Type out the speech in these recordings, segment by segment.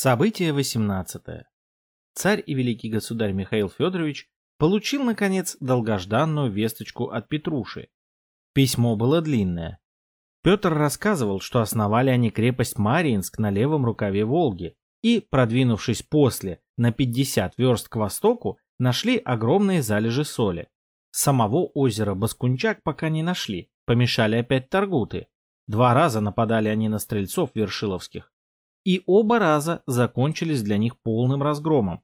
Событие 18. Царь и великий государь Михаил Федорович получил, наконец, долгожданную весточку от Петруши. Письмо было длинное. Петр рассказывал, что основали они крепость Мариинск на левом рукаве Волги и, продвинувшись после на 50 верст к востоку, нашли огромные залежи соли. Самого озера Баскунчак пока не нашли, помешали опять торгуты. Два раза нападали они на стрельцов вершиловских и оба раза закончились для них полным разгромом.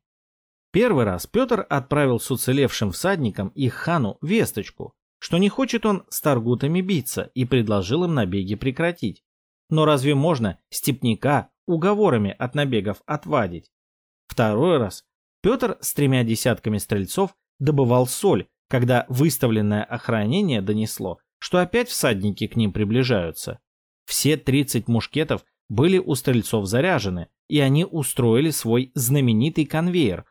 Первый раз Петр отправил с уцелевшим всадником и хану весточку, что не хочет он с таргутами биться, и предложил им набеги прекратить. Но разве можно степняка уговорами от набегов отвадить? Второй раз Петр с тремя десятками стрельцов добывал соль, когда выставленное охранение донесло, что опять всадники к ним приближаются. Все 30 мушкетов были у стрельцов заряжены, и они устроили свой знаменитый конвейер.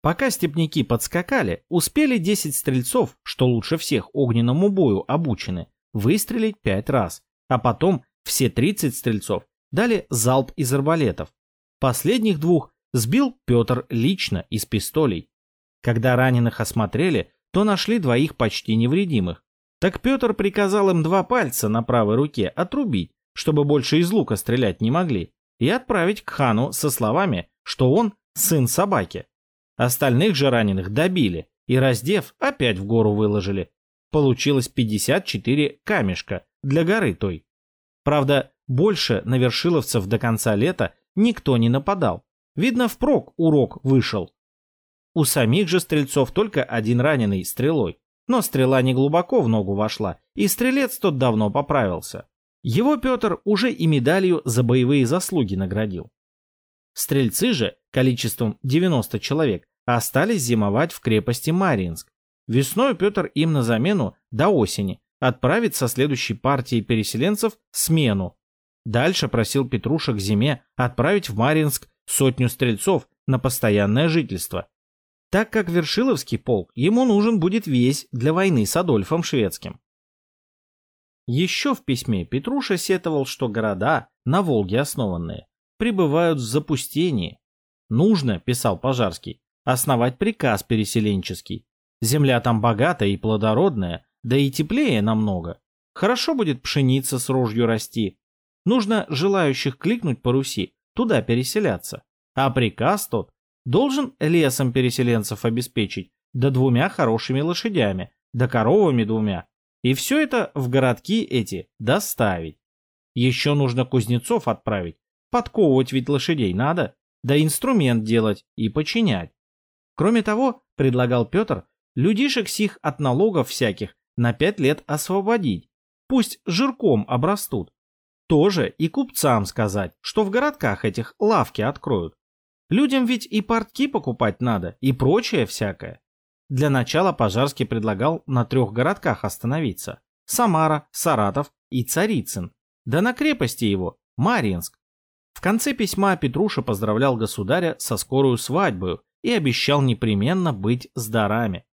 Пока степняки подскакали, успели 10 стрельцов, что лучше всех огненному бою обучены, выстрелить пять раз, а потом все 30 стрельцов дали залп из арбалетов. Последних двух сбил Петр лично из пистолей. Когда раненых осмотрели, то нашли двоих почти невредимых. Так Петр приказал им два пальца на правой руке отрубить, чтобы больше из лука стрелять не могли, и отправить к хану со словами, что он сын собаки. Остальных же раненых добили и, раздев, опять в гору выложили. Получилось 54 камешка для горы той. Правда, больше на вершиловцев до конца лета никто не нападал. Видно, впрок урок вышел. У самих же стрельцов только один раненый стрелой. Но стрела не глубоко в ногу вошла, и стрелец тот давно поправился. Его Петр уже и медалью за боевые заслуги наградил. Стрельцы же, количеством 90 человек, остались зимовать в крепости Мариинск. Весной Петр им на замену до осени отправит со следующей партией переселенцев смену. Дальше просил Петруша к зиме отправить в Мариинск сотню стрельцов на постоянное жительство. Так как Вершиловский полк ему нужен будет весь для войны с Адольфом Шведским. Еще в письме Петруша сетовал, что города, на Волге основанные, пребывают в запустении. Нужно, писал Пожарский, основать приказ переселенческий. Земля там богатая и плодородная, да и теплее намного. Хорошо будет пшеница с рожью расти. Нужно желающих кликнуть по Руси, туда переселяться. А приказ тот должен лесом переселенцев обеспечить, да двумя хорошими лошадями, да коровами двумя, и все это в городки эти доставить. Еще нужно кузнецов отправить. Подковывать ведь лошадей надо. Да инструмент делать и починять. Кроме того, предлагал Петр, людишек сих от налогов всяких на пять лет освободить. Пусть жирком обрастут. Тоже и купцам сказать, что в городках этих лавки откроют. Людям ведь и портки покупать надо, и прочее всякое. Для начала Пожарский предлагал на трех городках остановиться. Самара, Саратов и Царицын. Да на крепости его, Марьинск. В конце письма Петруша поздравлял государя со скорую свадьбой и обещал непременно быть с дарами.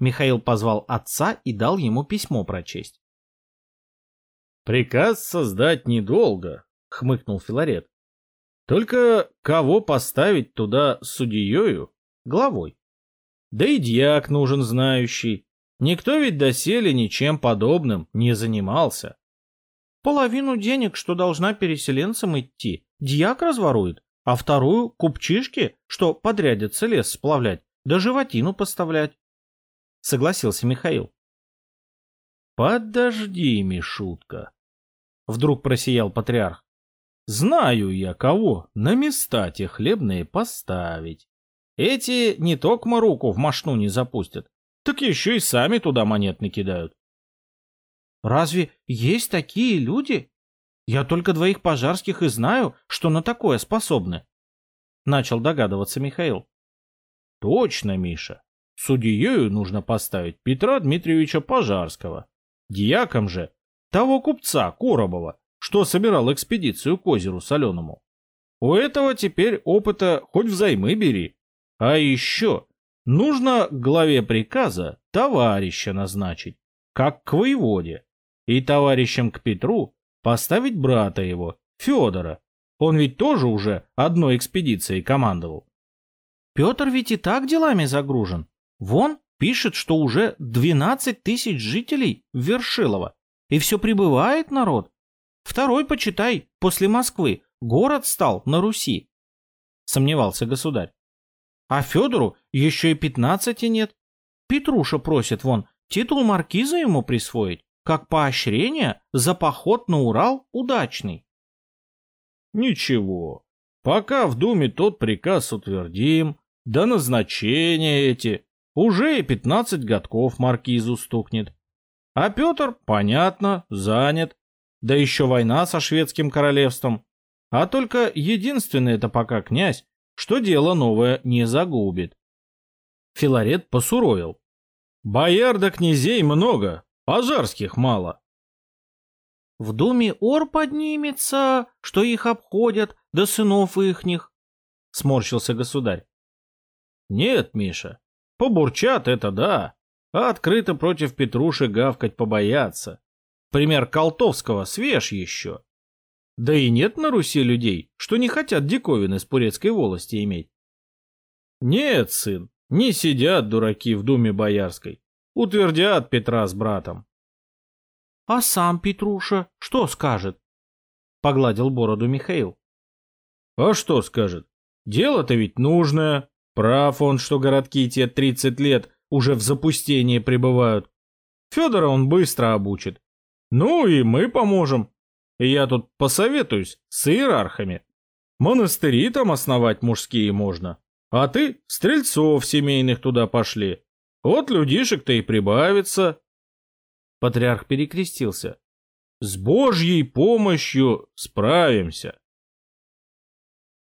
Михаил позвал отца и дал ему письмо прочесть. «Приказ создать недолго», — хмыкнул Филарет. «Только кого поставить туда судьею, главой?» Да и дьяк нужен знающий. Никто ведь доселе ничем подобным не занимался. Половину денег, что должна переселенцам идти, дьяк разворует, а вторую — купчишки, что подрядятся лес сплавлять, да животину поставлять. Согласился Михаил. «Подожди, Мишутка!» Вдруг просиял патриарх. «Знаю я кого на места те хлебные поставить. Эти не только руку в мошну не запустят, так еще и сами туда монет накидают. Разве есть такие люди? Я только двоих пожарских и знаю, что на такое способны. Начал догадываться Михаил. Точно, Миша. Судьею нужно поставить Петра Дмитриевича Пожарского. Дьяком же того купца Коробова, что собирал экспедицию к озеру Соленому. У этого теперь опыта хоть взаймы бери. А еще нужно главе приказа товарища назначить, как к воеводе, и товарищем к Петру поставить брата его, Федора. Он ведь тоже уже одной экспедицией командовал. Петр ведь и так делами загружен. Вон пишет, что уже 12 тысяч жителей Вершилово. И все прибывает народ. Второй, почитай, после Москвы, город стал на Руси. Сомневался государь. А Федору еще и пятнадцати нет. Петруша просит вон титул маркиза ему присвоить, как поощрение за поход на Урал удачный. Ничего, пока в Думе тот приказ утвердим, да назначения эти, уже и пятнадцать годков маркизу стукнет. А Петр, понятно, занят, да еще война со шведским королевством. А только единственный это пока князь, что дело новое не загубит. Филарет посуровил. Бояр да князей много, пожарских мало. В доме ор поднимется, что их обходят, да сынов ихних, — сморщился государь. Нет, Миша, побурчат это да, а открыто против Петруши гавкать побоятся. Пример Колтовского свеж еще. Да и нет на Руси людей, что не хотят диковины с Пурецкой волости иметь. Нет, сын, не сидят дураки в думе боярской. Утвердят Петра с братом. — А сам Петруша что скажет? — погладил бороду Михаил. — А что скажет? Дело-то ведь нужное. Прав он, что городки те тридцать лет уже в запустении пребывают. Федора он быстро обучит. Ну и мы поможем. Я тут посоветуюсь с иерархами. Монастыри там основать мужские можно. А ты стрельцов семейных туда пошли. Вот людишек-то и прибавится. Патриарх перекрестился. С Божьей помощью справимся.